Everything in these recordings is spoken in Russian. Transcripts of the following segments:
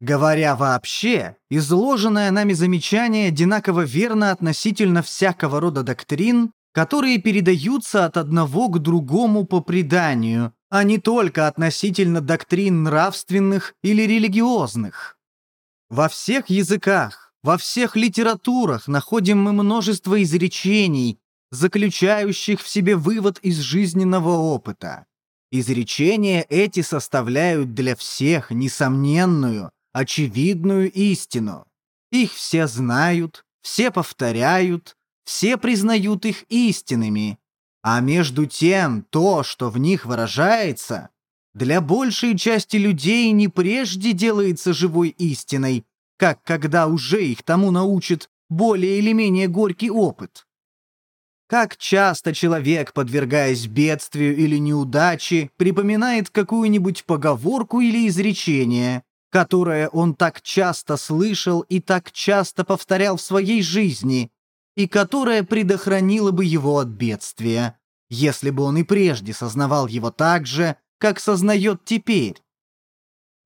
Говоря вообще, изложенное нами замечание одинаково верно относительно всякого рода доктрин, которые передаются от одного к другому по преданию, а не только относительно доктрин нравственных или религиозных. Во всех языках, во всех литературах находим мы множество изречений, заключающих в себе вывод из жизненного опыта. Изречения эти составляют для всех несомненную, очевидную истину. Их все знают, все повторяют, все признают их истинными. А между тем, то, что в них выражается, для большей части людей не прежде делается живой истиной, как когда уже их тому научит более или менее горький опыт. Как часто человек, подвергаясь бедствию или неудаче, припоминает какую-нибудь поговорку или изречение, которое он так часто слышал и так часто повторял в своей жизни, и которое предохранило бы его от бедствия, если бы он и прежде сознавал его так же, как сознает теперь.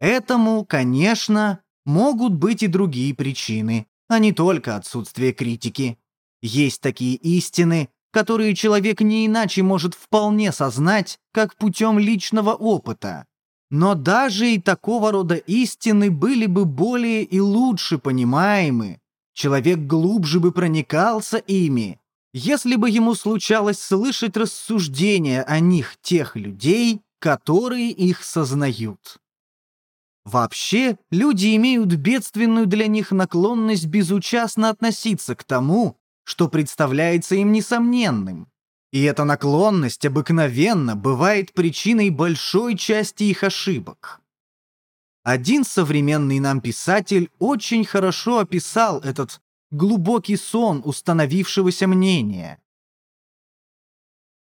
Этому, конечно, могут быть и другие причины, а не только отсутствие критики. Есть такие истины, которые человек не иначе может вполне сознать, как путем личного опыта. Но даже и такого рода истины были бы более и лучше понимаемы, человек глубже бы проникался ими, если бы ему случалось слышать рассуждения о них тех людей, которые их сознают. Вообще, люди имеют бедственную для них наклонность безучастно относиться к тому, что представляется им несомненным, и эта наклонность обыкновенно бывает причиной большой части их ошибок. Один современный нам писатель очень хорошо описал этот глубокий сон установившегося мнения.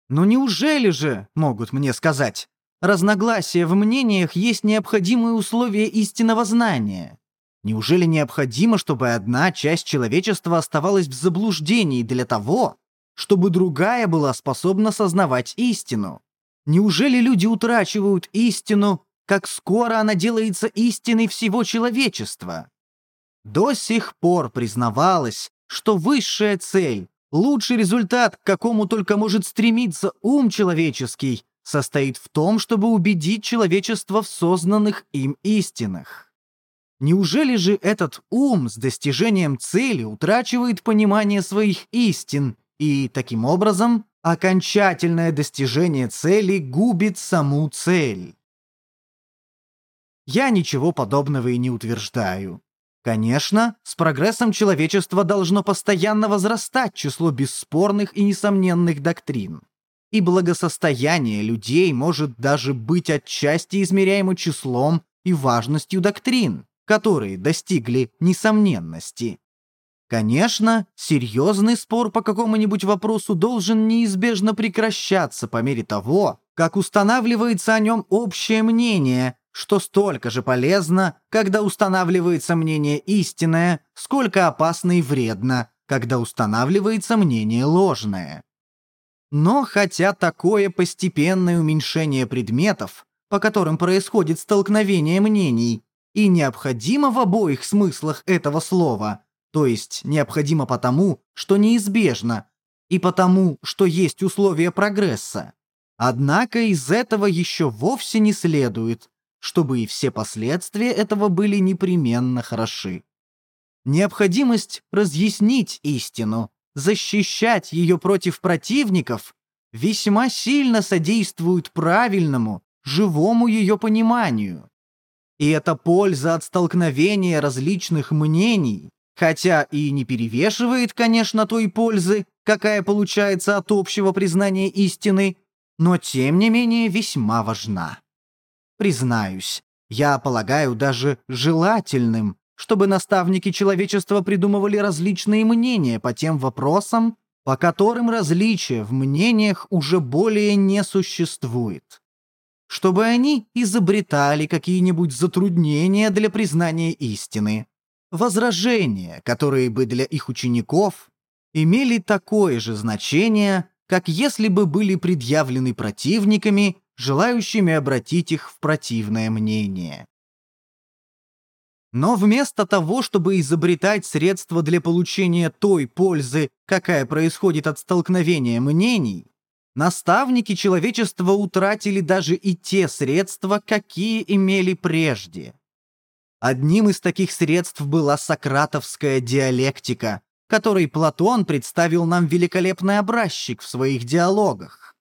Но неужели же, могут мне сказать, разногласия в мнениях есть необходимые условия истинного знания? Неужели необходимо, чтобы одна часть человечества оставалась в заблуждении для того, чтобы другая была способна сознавать истину? Неужели люди утрачивают истину, как скоро она делается истиной всего человечества? До сих пор признавалось, что высшая цель, лучший результат, к какому только может стремиться ум человеческий, состоит в том, чтобы убедить человечество в сознанных им истинах. Неужели же этот ум с достижением цели утрачивает понимание своих истин, и, таким образом, окончательное достижение цели губит саму цель? Я ничего подобного и не утверждаю. Конечно, с прогрессом человечества должно постоянно возрастать число бесспорных и несомненных доктрин. И благосостояние людей может даже быть отчасти измеряемо числом и важностью доктрин которые достигли несомненности. Конечно, серьезный спор по какому-нибудь вопросу должен неизбежно прекращаться по мере того, как устанавливается о нем общее мнение, что столько же полезно, когда устанавливается мнение истинное, сколько опасно и вредно, когда устанавливается мнение ложное. Но хотя такое постепенное уменьшение предметов, по которым происходит столкновение мнений, и необходимо в обоих смыслах этого слова, то есть необходимо потому, что неизбежно, и потому, что есть условия прогресса. Однако из этого еще вовсе не следует, чтобы и все последствия этого были непременно хороши. Необходимость разъяснить истину, защищать ее против противников весьма сильно содействует правильному, живому ее пониманию. И эта польза от столкновения различных мнений, хотя и не перевешивает, конечно, той пользы, какая получается от общего признания истины, но тем не менее весьма важна. Признаюсь, я полагаю даже желательным, чтобы наставники человечества придумывали различные мнения по тем вопросам, по которым различия в мнениях уже более не существует чтобы они изобретали какие-нибудь затруднения для признания истины, возражения, которые бы для их учеников имели такое же значение, как если бы были предъявлены противниками, желающими обратить их в противное мнение. Но вместо того, чтобы изобретать средства для получения той пользы, какая происходит от столкновения мнений, наставники человечества утратили даже и те средства, какие имели прежде. Одним из таких средств была сократовская диалектика, которой Платон представил нам великолепный образчик в своих диалогах.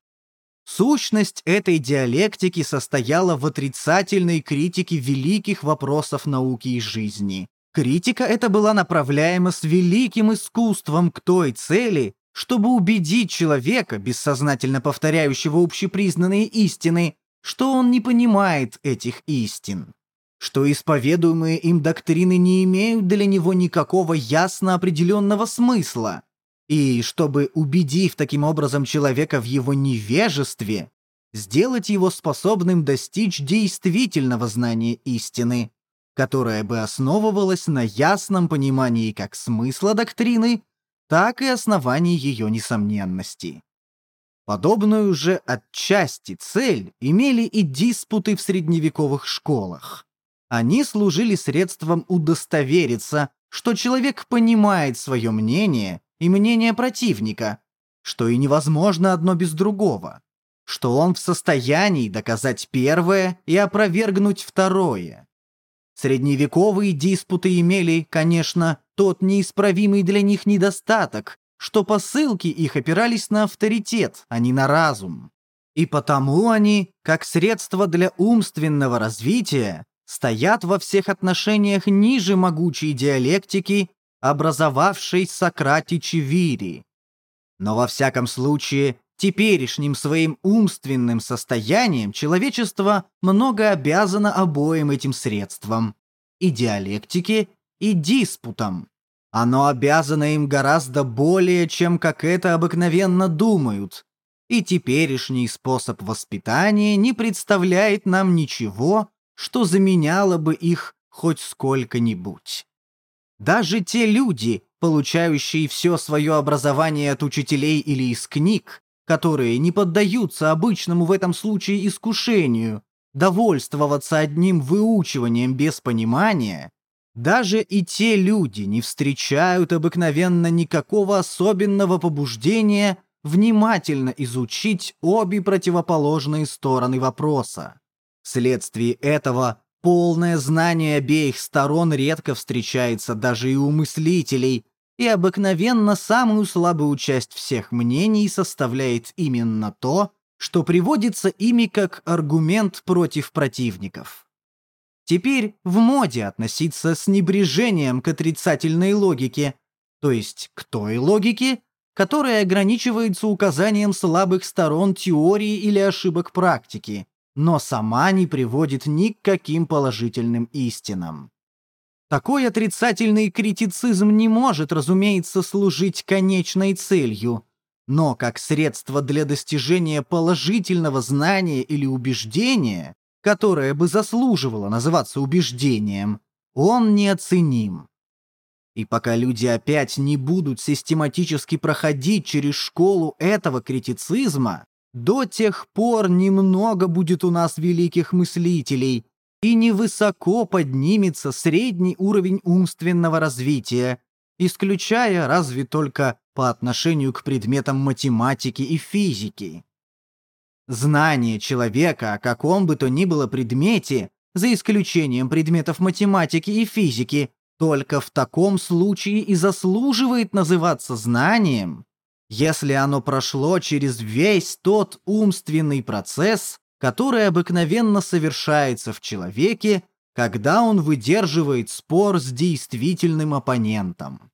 Сущность этой диалектики состояла в отрицательной критике великих вопросов науки и жизни. Критика эта была направляема с великим искусством к той цели, чтобы убедить человека, бессознательно повторяющего общепризнанные истины, что он не понимает этих истин, что исповедуемые им доктрины не имеют для него никакого ясно определенного смысла, и чтобы, убедив таким образом человека в его невежестве, сделать его способным достичь действительного знания истины, которое бы основывалось на ясном понимании как смысла доктрины, так и оснований ее несомненности. Подобную же отчасти цель имели и диспуты в средневековых школах. Они служили средством удостовериться, что человек понимает свое мнение и мнение противника, что и невозможно одно без другого, что он в состоянии доказать первое и опровергнуть второе. Средневековые диспуты имели, конечно, тот неисправимый для них недостаток, что посылки их опирались на авторитет, а не на разум. И потому они, как средство для умственного развития, стоят во всех отношениях ниже могучей диалектики образовавшей Сократичи Вири. Но во всяком случае, теперешним своим умственным состоянием человечество много обязано обоим этим средствам – и диалектике, и диспутам. Оно обязано им гораздо более, чем как это обыкновенно думают, и теперешний способ воспитания не представляет нам ничего, что заменяло бы их хоть сколько-нибудь. Даже те люди, получающие все свое образование от учителей или из книг, которые не поддаются обычному в этом случае искушению, довольствоваться одним выучиванием без понимания, даже и те люди не встречают обыкновенно никакого особенного побуждения внимательно изучить обе противоположные стороны вопроса. Вследствие этого Полное знание обеих сторон редко встречается даже и у мыслителей, и обыкновенно самую слабую часть всех мнений составляет именно то, что приводится ими как аргумент против противников. Теперь в моде относиться с небрежением к отрицательной логике, то есть к той логике, которая ограничивается указанием слабых сторон теории или ошибок практики, но сама не приводит ни к каким положительным истинам. Такой отрицательный критицизм не может, разумеется, служить конечной целью, но как средство для достижения положительного знания или убеждения, которое бы заслуживало называться убеждением, он неоценим. И пока люди опять не будут систематически проходить через школу этого критицизма, до тех пор немного будет у нас великих мыслителей, и невысоко поднимется средний уровень умственного развития, исключая разве только по отношению к предметам математики и физики. Знание человека о каком бы то ни было предмете, за исключением предметов математики и физики, только в таком случае и заслуживает называться знанием, если оно прошло через весь тот умственный процесс, который обыкновенно совершается в человеке, когда он выдерживает спор с действительным оппонентом.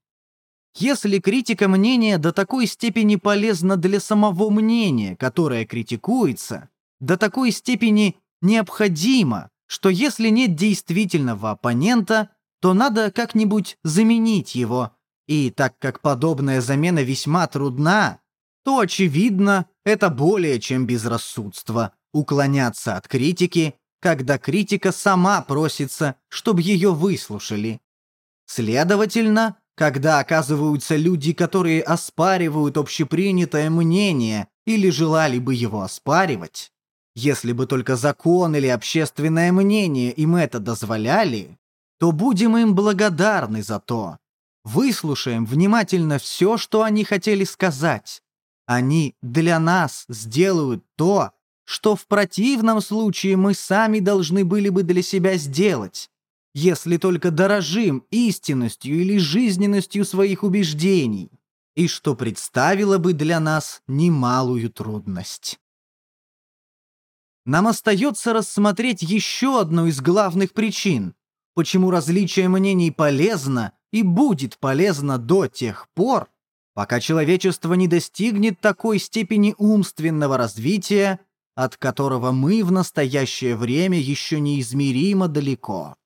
Если критика мнения до такой степени полезна для самого мнения, которое критикуется, до такой степени необходима, что если нет действительного оппонента, то надо как-нибудь заменить его, и так как подобная замена весьма трудна, то, очевидно, это более чем безрассудство – уклоняться от критики, когда критика сама просится, чтобы ее выслушали. Следовательно, когда оказываются люди, которые оспаривают общепринятое мнение или желали бы его оспаривать, если бы только закон или общественное мнение им это дозволяли, то будем им благодарны за то. Выслушаем внимательно все, что они хотели сказать. Они для нас сделают то, что в противном случае мы сами должны были бы для себя сделать, если только дорожим истинностью или жизненностью своих убеждений, и что представило бы для нас немалую трудность. Нам остается рассмотреть еще одну из главных причин, почему различие мнений полезно и будет полезно до тех пор, пока человечество не достигнет такой степени умственного развития, от которого мы в настоящее время еще неизмеримо далеко.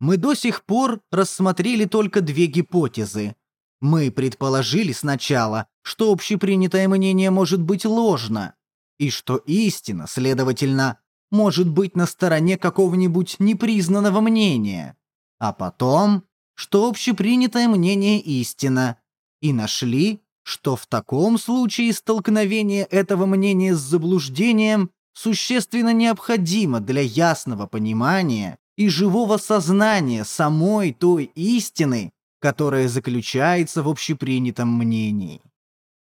Мы до сих пор рассмотрели только две гипотезы. Мы предположили сначала, что общепринятое мнение может быть ложно, и что истина, следовательно, может быть на стороне какого-нибудь непризнанного мнения, а потом, что общепринятое мнение истина, и нашли, что в таком случае столкновение этого мнения с заблуждением существенно необходимо для ясного понимания и живого сознания самой той истины, которая заключается в общепринятом мнении.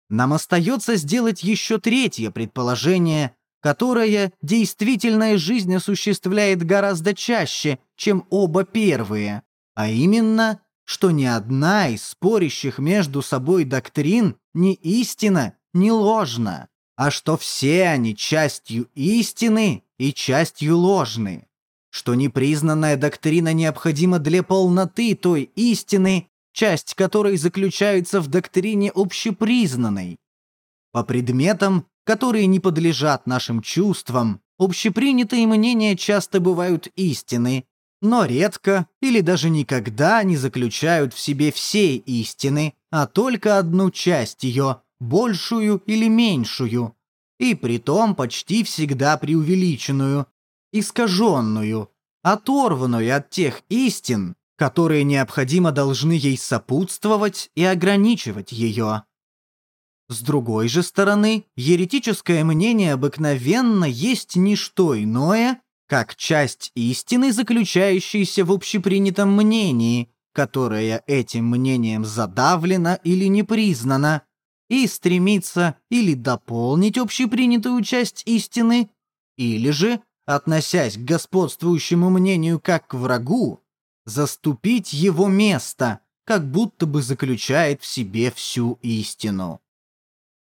Нам остается сделать еще третье предположение, которое действительная жизнь осуществляет гораздо чаще, чем оба первые, а именно – что ни одна из спорящих между собой доктрин не истина, не ложна, а что все они частью истины и частью ложны, что непризнанная доктрина необходима для полноты той истины, часть которой заключается в доктрине общепризнанной. По предметам, которые не подлежат нашим чувствам, общепринятые мнения часто бывают истины, но редко или даже никогда не заключают в себе всей истины, а только одну часть ее, большую или меньшую, и притом почти всегда преувеличенную, искаженную, оторванную от тех истин, которые необходимо должны ей сопутствовать и ограничивать ее. С другой же стороны, еретическое мнение обыкновенно есть не что иное, как часть истины, заключающейся в общепринятом мнении, которое этим мнением задавлено или не признано, и стремится или дополнить общепринятую часть истины, или же, относясь к господствующему мнению как к врагу, заступить его место, как будто бы заключает в себе всю истину.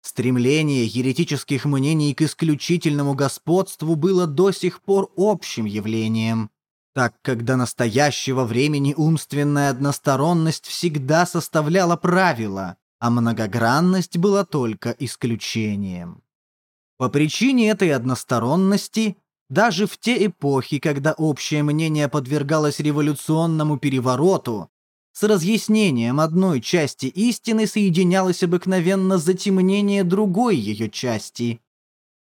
Стремление еретических мнений к исключительному господству было до сих пор общим явлением, так как до настоящего времени умственная односторонность всегда составляла правило, а многогранность была только исключением. По причине этой односторонности, даже в те эпохи, когда общее мнение подвергалось революционному перевороту, с разъяснением одной части истины соединялось обыкновенно затемнение другой ее части.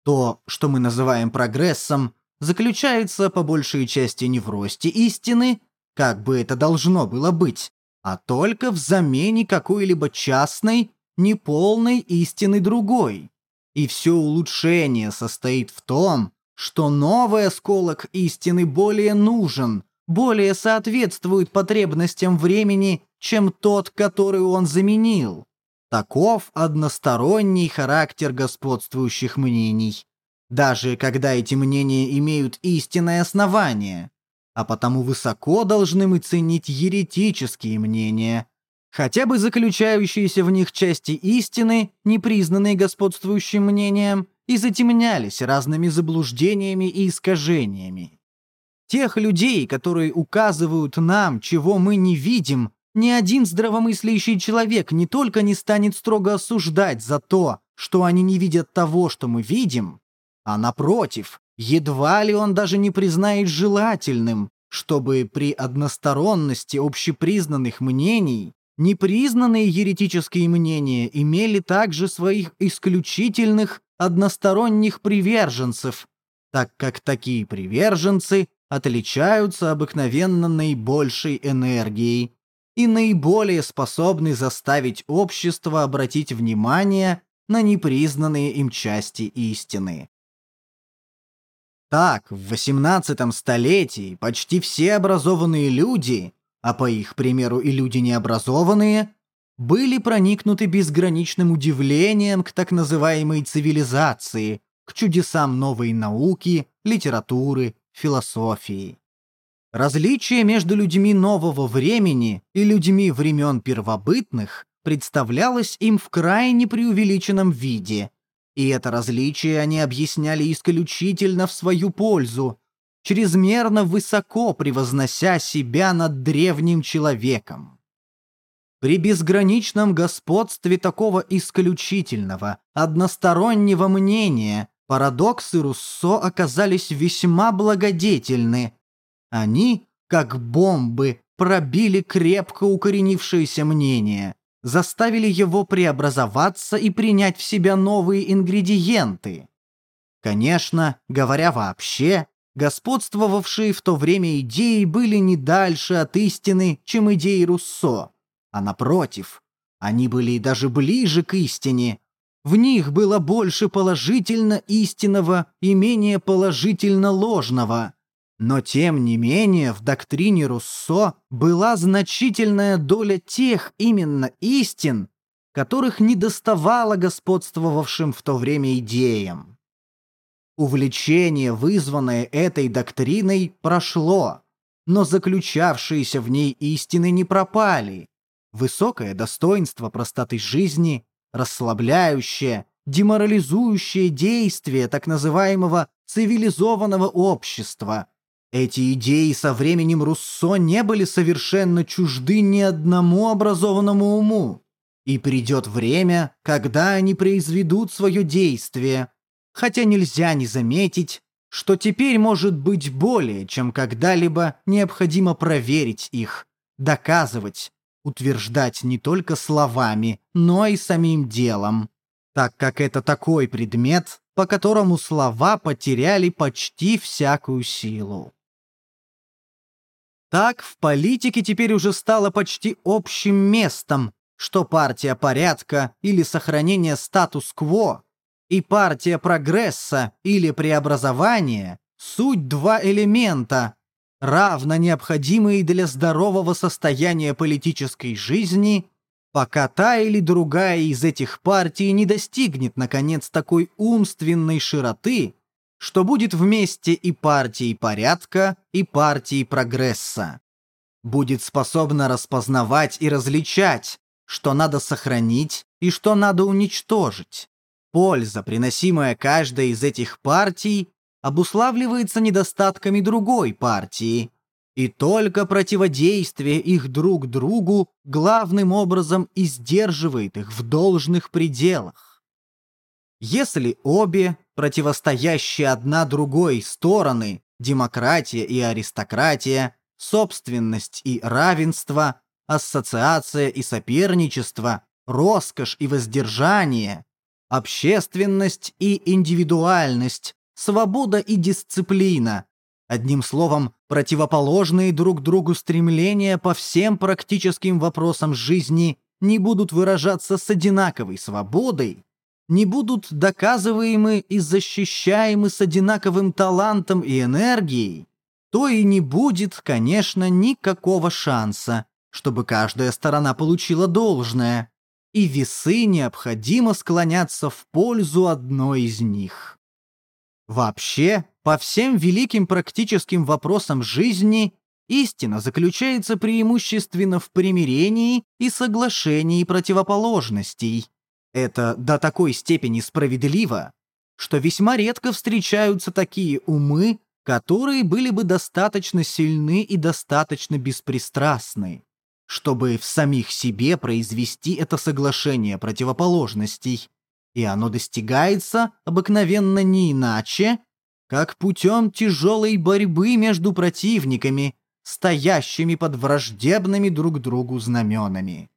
То, что мы называем прогрессом, заключается по большей части не в росте истины, как бы это должно было быть, а только в замене какой-либо частной, неполной истины другой. И все улучшение состоит в том, что новый осколок истины более нужен, более соответствует потребностям времени, чем тот, который он заменил. Таков односторонний характер господствующих мнений, даже когда эти мнения имеют истинное основание, а потому высоко должны мы ценить еретические мнения, хотя бы заключающиеся в них части истины, не признанные господствующим мнением, и затемнялись разными заблуждениями и искажениями. Тех людей, которые указывают нам, чего мы не видим, ни один здравомыслящий человек не только не станет строго осуждать за то, что они не видят того, что мы видим, а напротив, едва ли он даже не признает желательным, чтобы при односторонности общепризнанных мнений непризнанные еретические мнения имели также своих исключительных односторонних приверженцев, так как такие приверженцы отличаются обыкновенно наибольшей энергией и наиболее способны заставить общество обратить внимание на непризнанные им части истины. Так, в XVIII столетии почти все образованные люди, а по их примеру и люди необразованные, были проникнуты безграничным удивлением к так называемой цивилизации, к чудесам новой науки, литературы, философии. Различие между людьми нового времени и людьми времен первобытных представлялось им в крайне преувеличенном виде, и это различие они объясняли исключительно в свою пользу, чрезмерно высоко превознося себя над древним человеком. При безграничном господстве такого исключительного, одностороннего мнения парадоксы Руссо оказались весьма благодетельны. Они, как бомбы, пробили крепко укоренившееся мнение, заставили его преобразоваться и принять в себя новые ингредиенты. Конечно, говоря вообще, господствовавшие в то время идеи были не дальше от истины, чем идеи Руссо, а напротив, они были даже ближе к истине. В них было больше положительно истинного и менее положительно ложного. Но тем не менее в доктрине Руссо была значительная доля тех именно истин, которых не доставало господствовавшим в то время идеям. Увлечение, вызванное этой доктриной, прошло, но заключавшиеся в ней истины не пропали. Высокое достоинство простоты жизни, расслабляющее, деморализующее действие так называемого цивилизованного общества. Эти идеи со временем Руссо не были совершенно чужды ни одному образованному уму. И придет время, когда они произведут свое действие, хотя нельзя не заметить, что теперь может быть более, чем когда-либо необходимо проверить их, доказывать, утверждать не только словами, но и самим делом, так как это такой предмет, по которому слова потеряли почти всякую силу. Так в политике теперь уже стало почти общим местом, что партия порядка или сохранения статус-кво и партия прогресса или преобразования – суть два элемента, равно необходимые для здорового состояния политической жизни, пока та или другая из этих партий не достигнет, наконец, такой умственной широты, что будет вместе и партией порядка, и партией прогресса. Будет способна распознавать и различать, что надо сохранить и что надо уничтожить. Польза, приносимая каждой из этих партий, обуславливается недостатками другой партии, и только противодействие их друг другу главным образом и сдерживает их в должных пределах. Если обе, противостоящие одна другой стороны, демократия и аристократия, собственность и равенство, ассоциация и соперничество, роскошь и воздержание, общественность и индивидуальность, свобода и дисциплина. Одним словом, противоположные друг другу стремления по всем практическим вопросам жизни не будут выражаться с одинаковой свободой, не будут доказываемы и защищаемы с одинаковым талантом и энергией, то и не будет, конечно, никакого шанса, чтобы каждая сторона получила должное, и весы необходимо склоняться в пользу одной из них. Вообще, по всем великим практическим вопросам жизни истина заключается преимущественно в примирении и соглашении противоположностей. Это до такой степени справедливо, что весьма редко встречаются такие умы, которые были бы достаточно сильны и достаточно беспристрастны, чтобы в самих себе произвести это соглашение противоположностей и оно достигается обыкновенно не иначе, как путем тяжелой борьбы между противниками, стоящими под враждебными друг другу знаменами.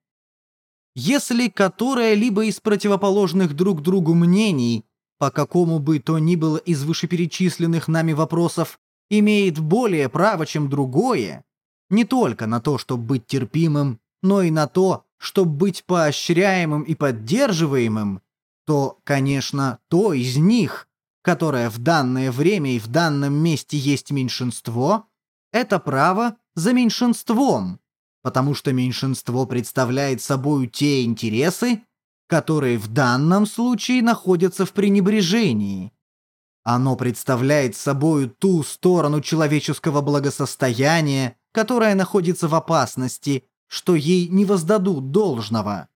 Если которое-либо из противоположных друг другу мнений, по какому бы то ни было из вышеперечисленных нами вопросов, имеет более право, чем другое, не только на то, чтобы быть терпимым, но и на то, чтобы быть поощряемым и поддерживаемым, то, конечно, то из них, которое в данное время и в данном месте есть меньшинство, это право за меньшинством, потому что меньшинство представляет собой те интересы, которые в данном случае находятся в пренебрежении. Оно представляет собой ту сторону человеческого благосостояния, которая находится в опасности, что ей не воздадут должного.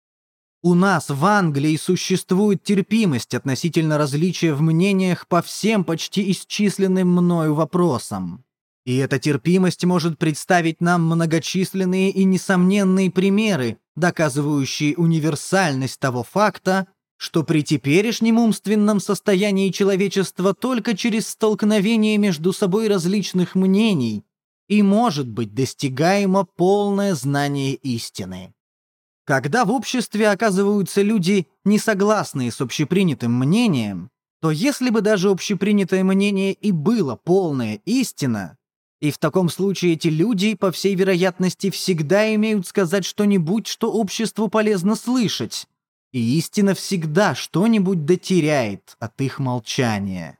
У нас в Англии существует терпимость относительно различия в мнениях по всем почти исчисленным мною вопросам. И эта терпимость может представить нам многочисленные и несомненные примеры, доказывающие универсальность того факта, что при теперешнем умственном состоянии человечества только через столкновение между собой различных мнений и может быть достигаемо полное знание истины. Когда в обществе оказываются люди, не согласные с общепринятым мнением, то если бы даже общепринятое мнение и было полная истина, и в таком случае эти люди, по всей вероятности, всегда имеют сказать что-нибудь, что обществу полезно слышать. И истина всегда что-нибудь дотеряет от их молчания.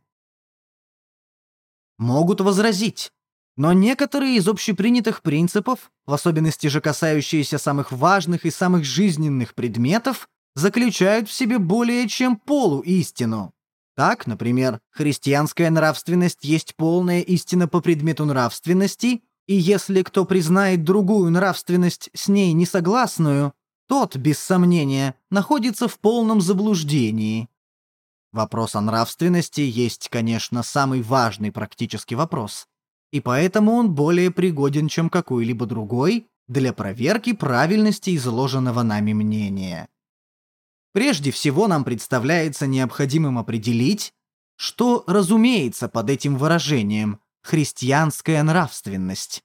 Могут возразить. Но некоторые из общепринятых принципов, в особенности же касающиеся самых важных и самых жизненных предметов, заключают в себе более чем полуистину. Так, например, христианская нравственность есть полная истина по предмету нравственности, и если кто признает другую нравственность с ней несогласную, тот, без сомнения, находится в полном заблуждении. Вопрос о нравственности есть, конечно, самый важный практический вопрос, и поэтому он более пригоден, чем какой-либо другой, для проверки правильности изложенного нами мнения. Прежде всего нам представляется необходимым определить, что разумеется под этим выражением «христианская нравственность».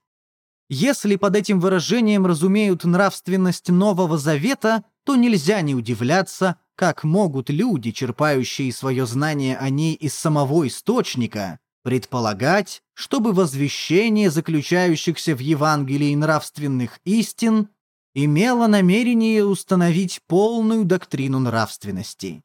Если под этим выражением разумеют нравственность Нового Завета, то нельзя не удивляться, как могут люди, черпающие свое знание о ней из самого источника, предполагать, чтобы возвещение заключающихся в Евангелии нравственных истин имела намерение установить полную доктрину нравственности.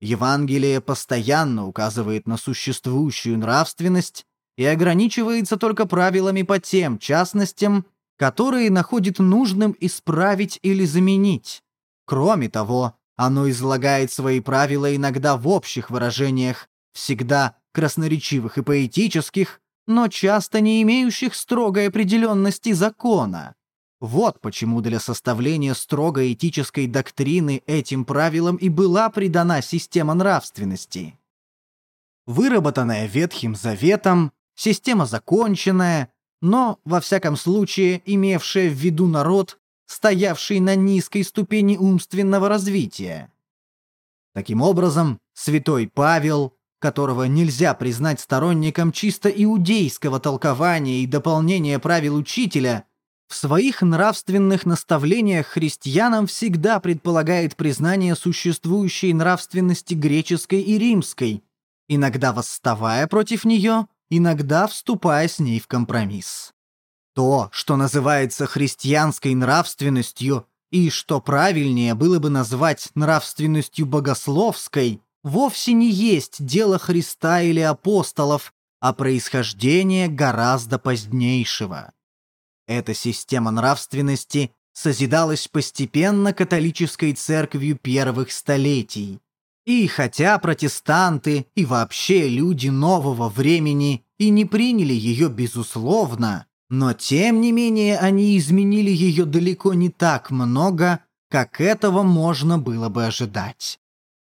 Евангелие постоянно указывает на существующую нравственность и ограничивается только правилами по тем частностям, которые находит нужным исправить или заменить. Кроме того, оно излагает свои правила иногда в общих выражениях, всегда красноречивых и поэтических, но часто не имеющих строгой определенности закона. Вот почему для составления строго этической доктрины этим правилам и была придана система нравственности. Выработанная Ветхим Заветом, система законченная, но, во всяком случае, имевшая в виду народ, стоявший на низкой ступени умственного развития. Таким образом, святой Павел, которого нельзя признать сторонником чисто иудейского толкования и дополнения правил учителя, в своих нравственных наставлениях христианам всегда предполагает признание существующей нравственности греческой и римской, иногда восставая против нее, иногда вступая с ней в компромисс. То, что называется христианской нравственностью и что правильнее было бы назвать нравственностью богословской, вовсе не есть дело Христа или апостолов, а происхождение гораздо позднейшего. Эта система нравственности созидалась постепенно католической церковью первых столетий. И хотя протестанты и вообще люди нового времени и не приняли ее безусловно, но тем не менее они изменили ее далеко не так много, как этого можно было бы ожидать.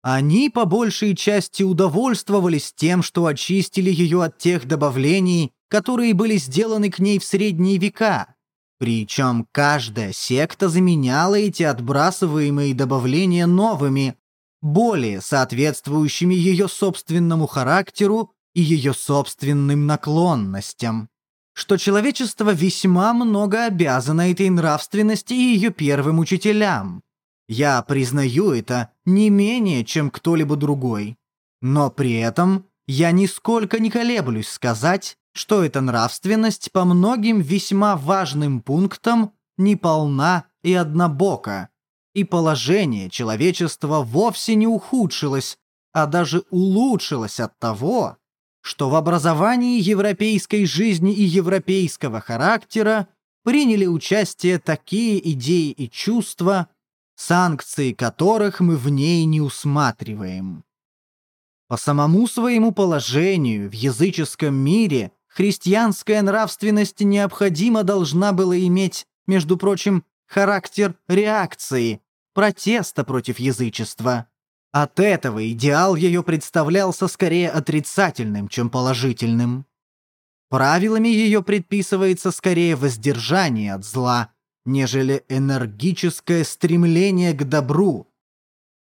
Они по большей части удовольствовались тем, что очистили ее от тех добавлений, которые были сделаны к ней в средние века. Причем каждая секта заменяла эти отбрасываемые добавления новыми, более соответствующими ее собственному характеру и ее собственным наклонностям. Что человечество весьма много обязано этой нравственности и ее первым учителям. Я признаю это не менее, чем кто-либо другой. Но при этом я нисколько не колеблюсь сказать, что эта нравственность по многим весьма важным пунктам неполна и однобока, и положение человечества вовсе не ухудшилось, а даже улучшилось от того, что в образовании европейской жизни и европейского характера приняли участие такие идеи и чувства, санкции которых мы в ней не усматриваем. По самому своему положению в языческом мире христианская нравственность необходимо должна была иметь, между прочим, характер реакции, протеста против язычества. От этого идеал ее представлялся скорее отрицательным, чем положительным. Правилами ее предписывается скорее воздержание от зла, нежели энергическое стремление к добру.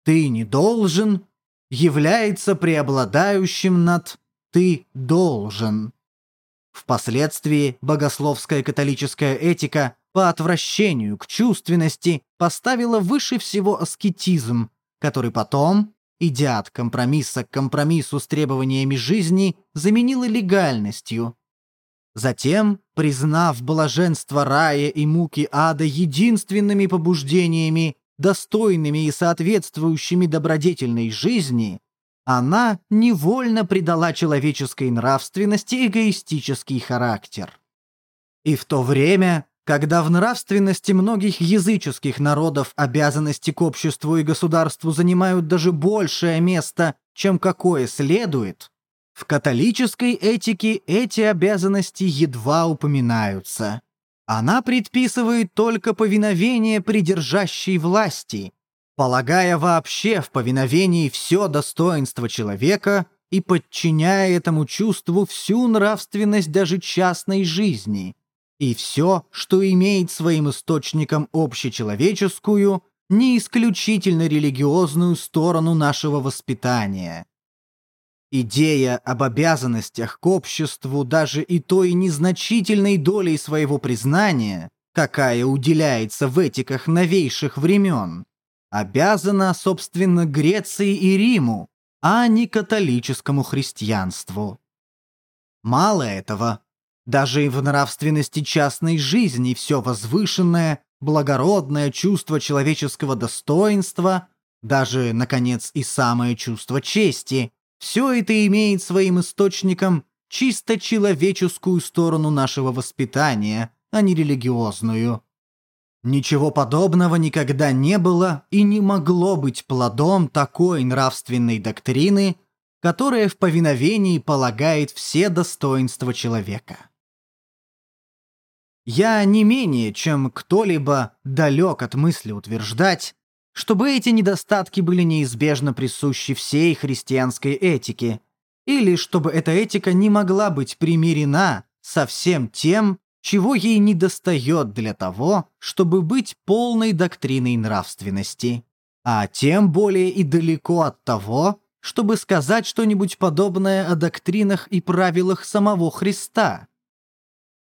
«Ты не должен» является преобладающим над «ты должен». Впоследствии богословская католическая этика по отвращению к чувственности поставила выше всего аскетизм, который потом, идя от компромисса к компромиссу с требованиями жизни, заменила легальностью. Затем, признав блаженство рая и муки ада единственными побуждениями, достойными и соответствующими добродетельной жизни, она невольно придала человеческой нравственности эгоистический характер. И в то время, когда в нравственности многих языческих народов обязанности к обществу и государству занимают даже большее место, чем какое следует, в католической этике эти обязанности едва упоминаются. Она предписывает только повиновение придержащей власти, полагая вообще в повиновении все достоинство человека и подчиняя этому чувству всю нравственность даже частной жизни, и все, что имеет своим источником общечеловеческую, не исключительно религиозную сторону нашего воспитания. Идея об обязанностях к обществу даже и той незначительной долей своего признания, какая уделяется в этиках новейших времен, обязана, собственно, Греции и Риму, а не католическому христианству. Мало этого, даже и в нравственности частной жизни все возвышенное, благородное чувство человеческого достоинства, даже, наконец, и самое чувство чести, все это имеет своим источником чисто человеческую сторону нашего воспитания, а не религиозную. Ничего подобного никогда не было и не могло быть плодом такой нравственной доктрины, которая в повиновении полагает все достоинства человека. Я не менее, чем кто-либо далек от мысли утверждать, чтобы эти недостатки были неизбежно присущи всей христианской этике, или чтобы эта этика не могла быть примирена со всем тем, чего ей недостает для того, чтобы быть полной доктриной нравственности, а тем более и далеко от того, чтобы сказать что-нибудь подобное о доктринах и правилах самого Христа.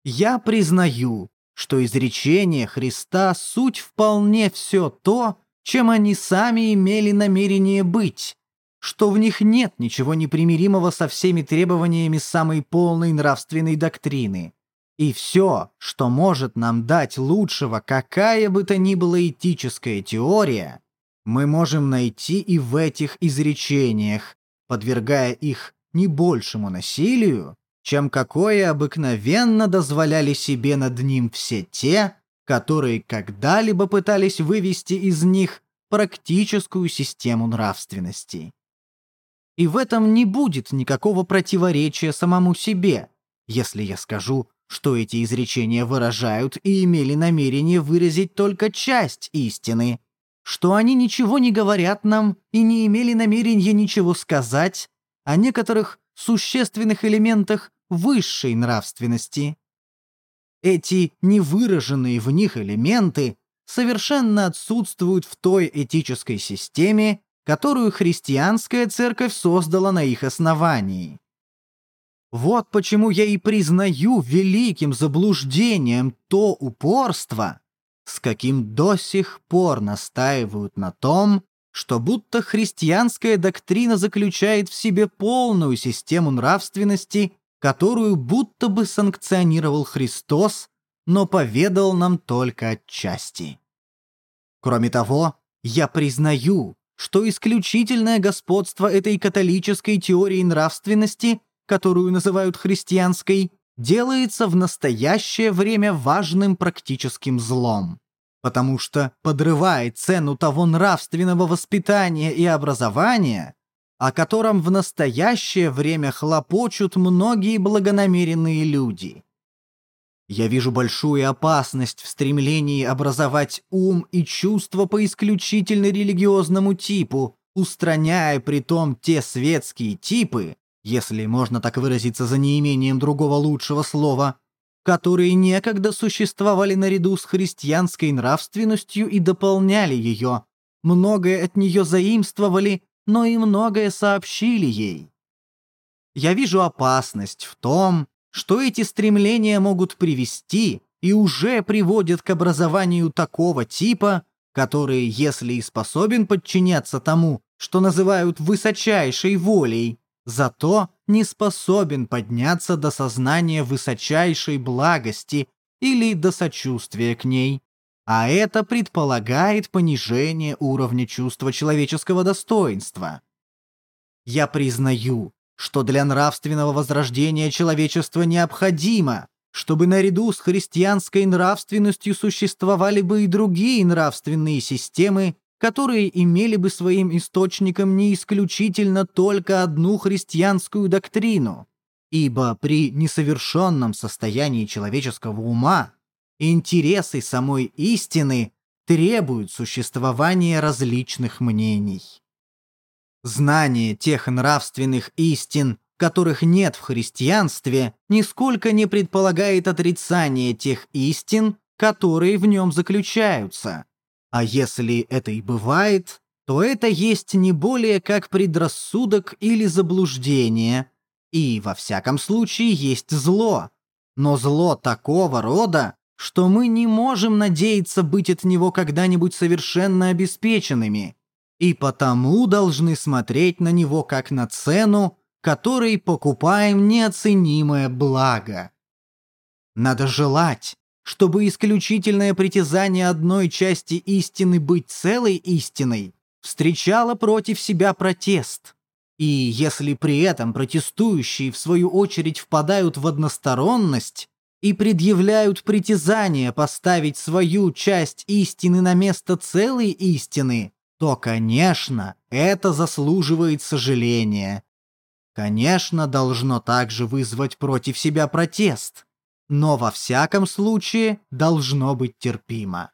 Я признаю, что изречение Христа суть вполне все то, чем они сами имели намерение быть, что в них нет ничего непримиримого со всеми требованиями самой полной нравственной доктрины. И все, что может нам дать лучшего какая бы то ни была этическая теория, мы можем найти и в этих изречениях, подвергая их не большему насилию, чем какое обыкновенно дозволяли себе над ним все те, которые когда-либо пытались вывести из них практическую систему нравственности. И в этом не будет никакого противоречия самому себе, если я скажу, что эти изречения выражают и имели намерение выразить только часть истины, что они ничего не говорят нам и не имели намерения ничего сказать о некоторых существенных элементах высшей нравственности, эти невыраженные в них элементы совершенно отсутствуют в той этической системе, которую христианская церковь создала на их основании. Вот почему я и признаю великим заблуждением то упорство, с каким до сих пор настаивают на том, что будто христианская доктрина заключает в себе полную систему нравственности которую будто бы санкционировал Христос, но поведал нам только отчасти. Кроме того, я признаю, что исключительное господство этой католической теории нравственности, которую называют христианской, делается в настоящее время важным практическим злом, потому что подрывает цену того нравственного воспитания и образования, о котором в настоящее время хлопочут многие благонамеренные люди. Я вижу большую опасность в стремлении образовать ум и чувства по исключительно религиозному типу, устраняя при том те светские типы, если можно так выразиться за неимением другого лучшего слова, которые некогда существовали наряду с христианской нравственностью и дополняли ее, многое от нее заимствовали, но и многое сообщили ей. Я вижу опасность в том, что эти стремления могут привести и уже приводят к образованию такого типа, который, если и способен подчиняться тому, что называют высочайшей волей, зато не способен подняться до сознания высочайшей благости или до сочувствия к ней. А это предполагает понижение уровня чувства человеческого достоинства. Я признаю, что для нравственного возрождения человечества необходимо, чтобы наряду с христианской нравственностью существовали бы и другие нравственные системы, которые имели бы своим источником не исключительно только одну христианскую доктрину, ибо при несовершенном состоянии человеческого ума интересы самой истины требуют существования различных мнений. Знание тех нравственных истин, которых нет в христианстве, нисколько не предполагает отрицание тех истин, которые в нем заключаются. А если это и бывает, то это есть не более как предрассудок или заблуждение, и во всяком случае есть зло. Но зло такого рода, что мы не можем надеяться быть от него когда-нибудь совершенно обеспеченными, и потому должны смотреть на него как на цену, которой покупаем неоценимое благо. Надо желать, чтобы исключительное притязание одной части истины быть целой истиной встречало против себя протест. И если при этом протестующие в свою очередь впадают в односторонность и предъявляют притязание поставить свою часть истины на место целой истины, то, конечно, это заслуживает сожаления. Конечно, должно также вызвать против себя протест, но во всяком случае должно быть терпимо.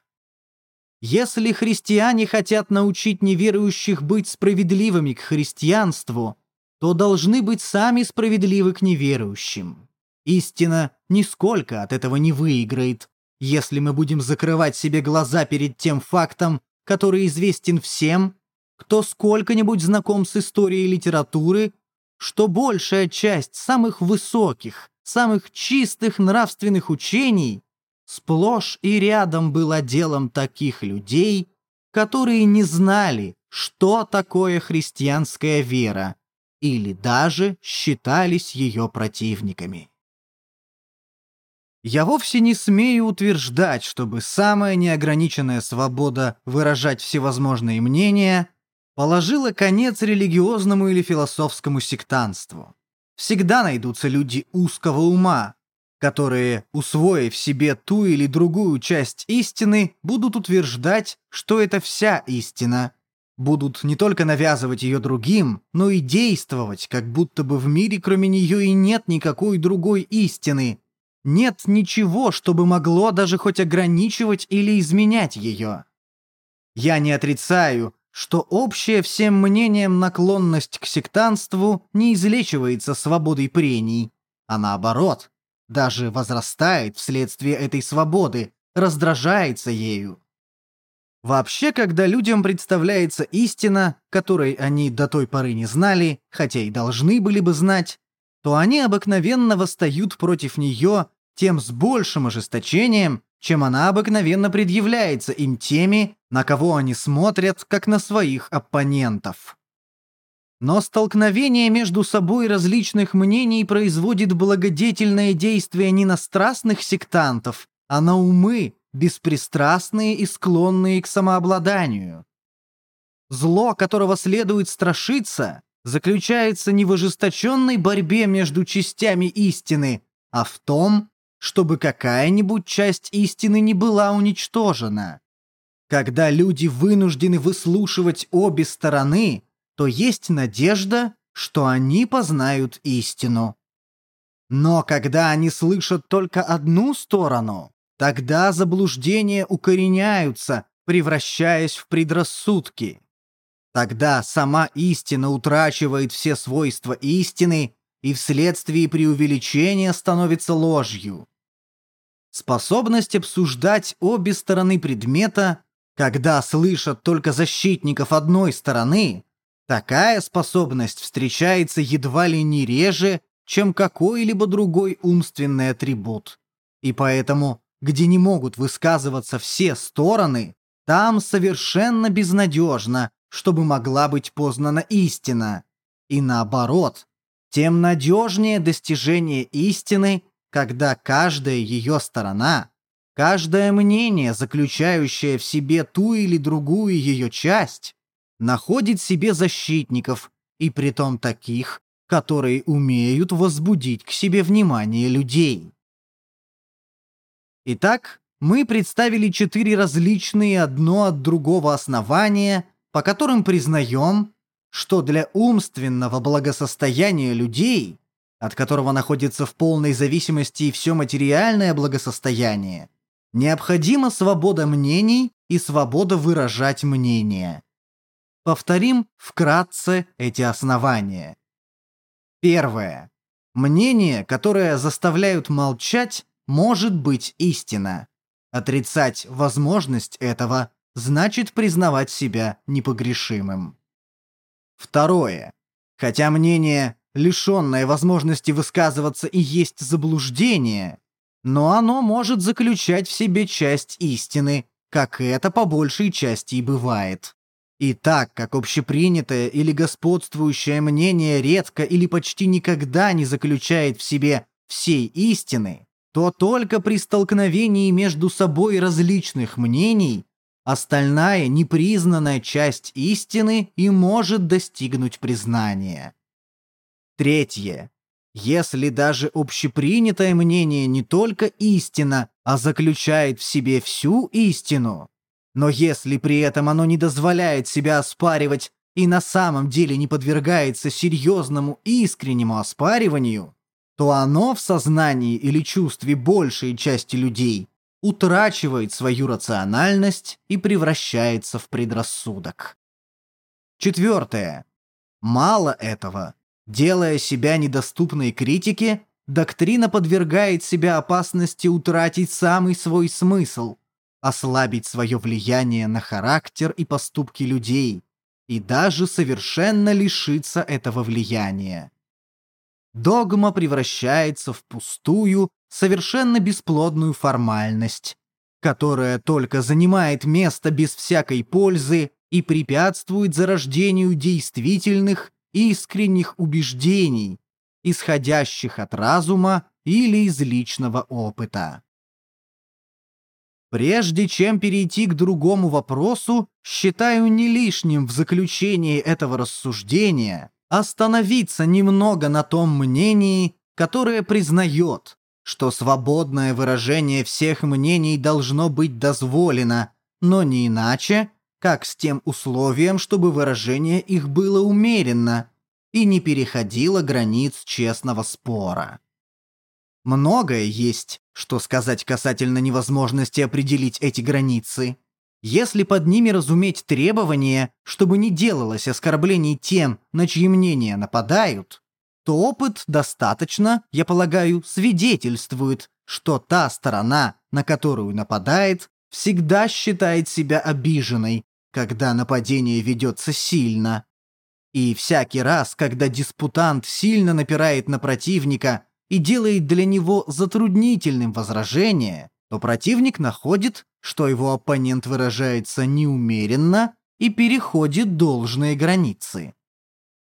Если христиане хотят научить неверующих быть справедливыми к христианству, то должны быть сами справедливы к неверующим. Истина нисколько от этого не выиграет, если мы будем закрывать себе глаза перед тем фактом, который известен всем, кто сколько-нибудь знаком с историей литературы, что большая часть самых высоких, самых чистых нравственных учений сплошь и рядом была делом таких людей, которые не знали, что такое христианская вера, или даже считались ее противниками. Я вовсе не смею утверждать, чтобы самая неограниченная свобода выражать всевозможные мнения положила конец религиозному или философскому сектанству. Всегда найдутся люди узкого ума, которые, усвоив себе ту или другую часть истины, будут утверждать, что это вся истина, будут не только навязывать ее другим, но и действовать, как будто бы в мире кроме нее и нет никакой другой истины, нет ничего, чтобы могло даже хоть ограничивать или изменять ее. Я не отрицаю, что общая всем мнением наклонность к сектанству не излечивается свободой прений, а наоборот, даже возрастает вследствие этой свободы, раздражается ею. Вообще, когда людям представляется истина, которой они до той поры не знали, хотя и должны были бы знать, то они обыкновенно восстают против нее тем с большим ожесточением, чем она обыкновенно предъявляется им теми, на кого они смотрят, как на своих оппонентов. Но столкновение между собой различных мнений производит благодетельное действие не на страстных сектантов, а на умы, беспристрастные и склонные к самообладанию. Зло, которого следует страшиться, заключается не в ожесточенной борьбе между частями истины, а в том, чтобы какая-нибудь часть истины не была уничтожена. Когда люди вынуждены выслушивать обе стороны, то есть надежда, что они познают истину. Но когда они слышат только одну сторону, тогда заблуждения укореняются, превращаясь в предрассудки. Тогда сама истина утрачивает все свойства истины и вследствие преувеличения становится ложью. Способность обсуждать обе стороны предмета, когда слышат только защитников одной стороны, такая способность встречается едва ли не реже, чем какой-либо другой умственный атрибут. И поэтому, где не могут высказываться все стороны, там совершенно безнадежно, чтобы могла быть познана истина. И наоборот, тем надежнее достижение истины, когда каждая ее сторона, каждое мнение, заключающее в себе ту или другую ее часть, находит себе защитников, и притом таких, которые умеют возбудить к себе внимание людей. Итак, мы представили четыре различные одно от другого основания, по которым признаем, что для умственного благосостояния людей, от которого находится в полной зависимости и все материальное благосостояние, необходима свобода мнений и свобода выражать мнение. Повторим вкратце эти основания. Первое. Мнение, которое заставляют молчать, может быть истина. Отрицать возможность этого значит признавать себя непогрешимым. Второе. Хотя мнение, лишенное возможности высказываться и есть заблуждение, но оно может заключать в себе часть истины, как это по большей части и бывает. И так как общепринятое или господствующее мнение редко или почти никогда не заключает в себе всей истины, то только при столкновении между собой различных мнений остальная непризнанная часть истины и может достигнуть признания. Третье. Если даже общепринятое мнение не только истина, а заключает в себе всю истину, но если при этом оно не дозволяет себя оспаривать и на самом деле не подвергается серьезному искреннему оспариванию, то оно в сознании или чувстве большей части людей утрачивает свою рациональность и превращается в предрассудок. Четвертое. Мало этого. Делая себя недоступной критике, доктрина подвергает себя опасности утратить самый свой смысл, ослабить свое влияние на характер и поступки людей и даже совершенно лишиться этого влияния. Догма превращается в пустую, совершенно бесплодную формальность, которая только занимает место без всякой пользы и препятствует зарождению действительных и искренних убеждений, исходящих от разума или из личного опыта. Прежде чем перейти к другому вопросу, считаю не лишним в заключении этого рассуждения остановиться немного на том мнении, которое признает, что свободное выражение всех мнений должно быть дозволено, но не иначе, как с тем условием, чтобы выражение их было умеренно и не переходило границ честного спора. Многое есть, что сказать касательно невозможности определить эти границы. Если под ними разуметь требования, чтобы не делалось оскорблений тем, на чьи мнения нападают, то опыт достаточно, я полагаю, свидетельствует, что та сторона, на которую нападает, всегда считает себя обиженной, когда нападение ведется сильно. И всякий раз, когда диспутант сильно напирает на противника и делает для него затруднительным возражение, то противник находит, что его оппонент выражается неумеренно и переходит должные границы.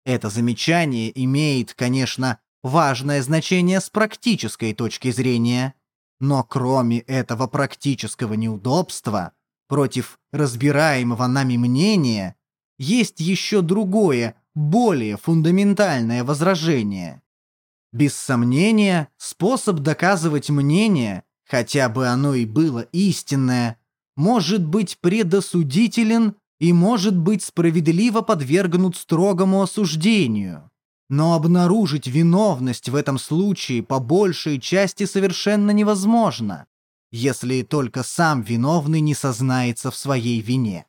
Это замечание имеет, конечно, важное значение с практической точки зрения, но кроме этого практического неудобства, против разбираемого нами мнения, есть еще другое, более фундаментальное возражение. Без сомнения, способ доказывать мнение, хотя бы оно и было истинное, может быть предосудителен и может быть справедливо подвергнут строгому осуждению. Но обнаружить виновность в этом случае по большей части совершенно невозможно, если только сам виновный не сознается в своей вине.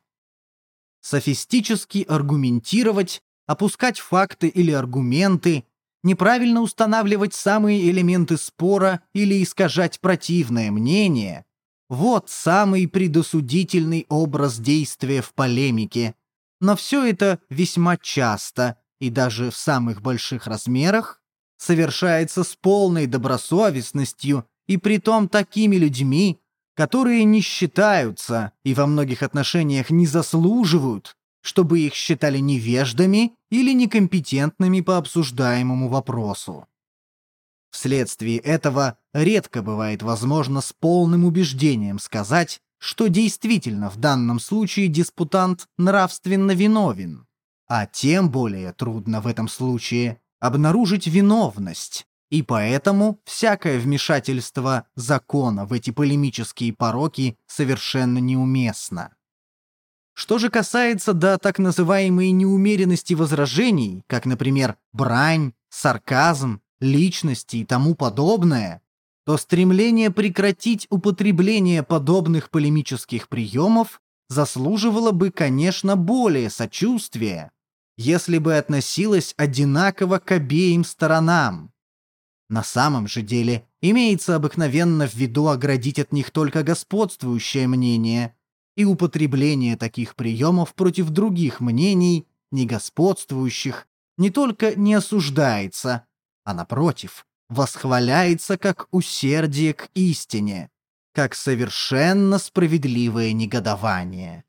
Софистически аргументировать, опускать факты или аргументы, неправильно устанавливать самые элементы спора или искажать противное мнение – вот самый предосудительный образ действия в полемике. Но все это весьма часто, и даже в самых больших размерах, совершается с полной добросовестностью и притом такими людьми, которые не считаются и во многих отношениях не заслуживают, чтобы их считали невеждами или некомпетентными по обсуждаемому вопросу. Вследствие этого редко бывает возможно с полным убеждением сказать, что действительно в данном случае диспутант нравственно виновен, а тем более трудно в этом случае обнаружить виновность, и поэтому всякое вмешательство закона в эти полемические пороки совершенно неуместно. Что же касается до так называемой неумеренности возражений, как, например, брань, сарказм личности и тому подобное, то стремление прекратить употребление подобных полемических приемов заслуживало бы, конечно, более сочувствия, если бы относилось одинаково к обеим сторонам. На самом же деле имеется обыкновенно в виду оградить от них только господствующее мнение, и употребление таких приемов против других мнений, не господствующих, не только не осуждается, а напротив, восхваляется как усердие к истине, как совершенно справедливое негодование.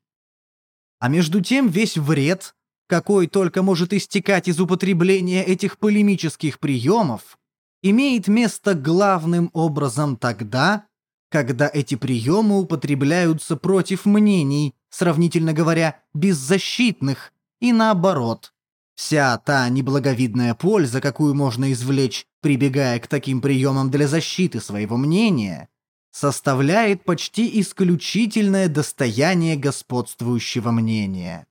А между тем весь вред, какой только может истекать из употребления этих полемических приемов, имеет место главным образом тогда, когда эти приемы употребляются против мнений, сравнительно говоря, беззащитных, и наоборот, Вся та неблаговидная польза, какую можно извлечь, прибегая к таким приемам для защиты своего мнения, составляет почти исключительное достояние господствующего мнения.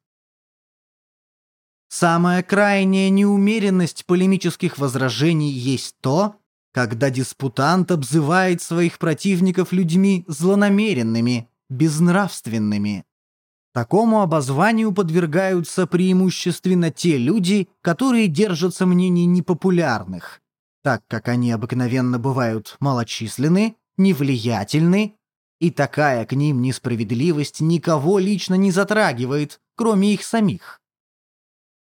Самая крайняя неумеренность полемических возражений есть то, когда диспутант обзывает своих противников людьми злонамеренными, безнравственными. Такому обозванию подвергаются преимущественно те люди, которые держатся мнений непопулярных, так как они обыкновенно бывают малочисленны, невлиятельны, и такая к ним несправедливость никого лично не затрагивает, кроме их самих.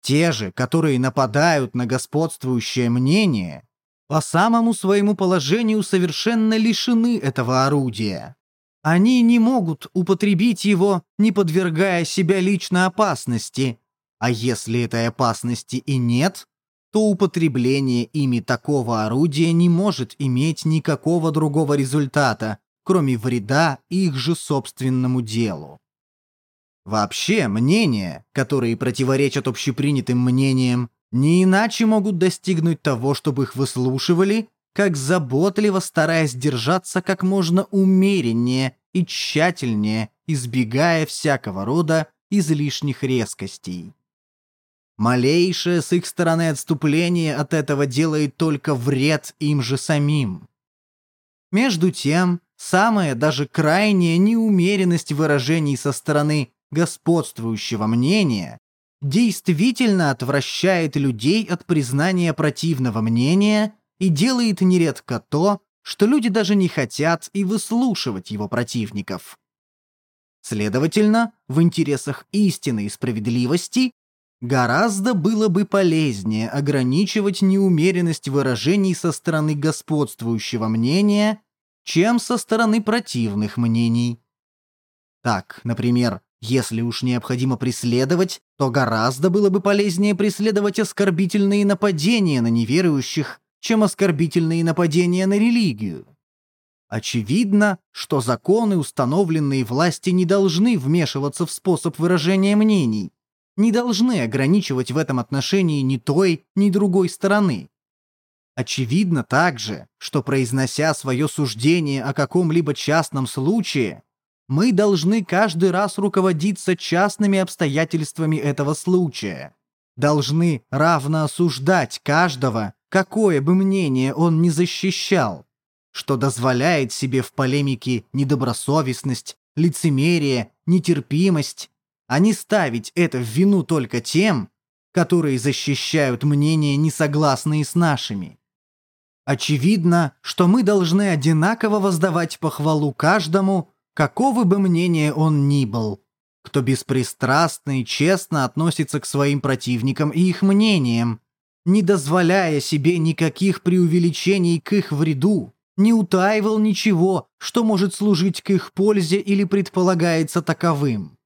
Те же, которые нападают на господствующее мнение, по самому своему положению совершенно лишены этого орудия. Они не могут употребить его, не подвергая себя лично опасности, а если этой опасности и нет, то употребление ими такого орудия не может иметь никакого другого результата, кроме вреда их же собственному делу. Вообще, мнения, которые противоречат общепринятым мнениям, не иначе могут достигнуть того, чтобы их выслушивали как заботливо стараясь держаться как можно умереннее и тщательнее, избегая всякого рода излишних резкостей. Малейшее с их стороны отступление от этого делает только вред им же самим. Между тем, самая даже крайняя неумеренность выражений со стороны господствующего мнения действительно отвращает людей от признания противного мнения и делает нередко то, что люди даже не хотят и выслушивать его противников. Следовательно, в интересах истины и справедливости гораздо было бы полезнее ограничивать неумеренность выражений со стороны господствующего мнения, чем со стороны противных мнений. Так, например, если уж необходимо преследовать, то гораздо было бы полезнее преследовать оскорбительные нападения на неверующих чем оскорбительные нападения на религию. Очевидно, что законы, установленные власти, не должны вмешиваться в способ выражения мнений, не должны ограничивать в этом отношении ни той, ни другой стороны. Очевидно также, что произнося свое суждение о каком-либо частном случае, мы должны каждый раз руководиться частными обстоятельствами этого случая. Должны равно осуждать каждого, какое бы мнение он ни защищал, что дозволяет себе в полемике недобросовестность, лицемерие, нетерпимость, а не ставить это в вину только тем, которые защищают мнения, несогласные с нашими. Очевидно, что мы должны одинаково воздавать похвалу каждому, какого бы мнения он ни был, кто беспристрастно и честно относится к своим противникам и их мнениям, не дозволяя себе никаких преувеличений к их вреду, не утаивал ничего, что может служить к их пользе или предполагается таковым.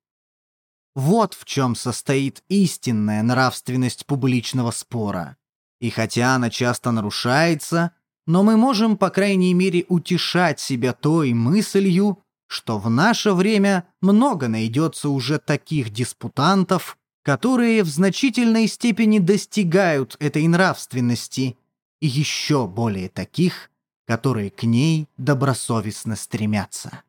Вот в чем состоит истинная нравственность публичного спора. И хотя она часто нарушается, но мы можем, по крайней мере, утешать себя той мыслью, что в наше время много найдется уже таких диспутантов, которые в значительной степени достигают этой нравственности, и еще более таких, которые к ней добросовестно стремятся.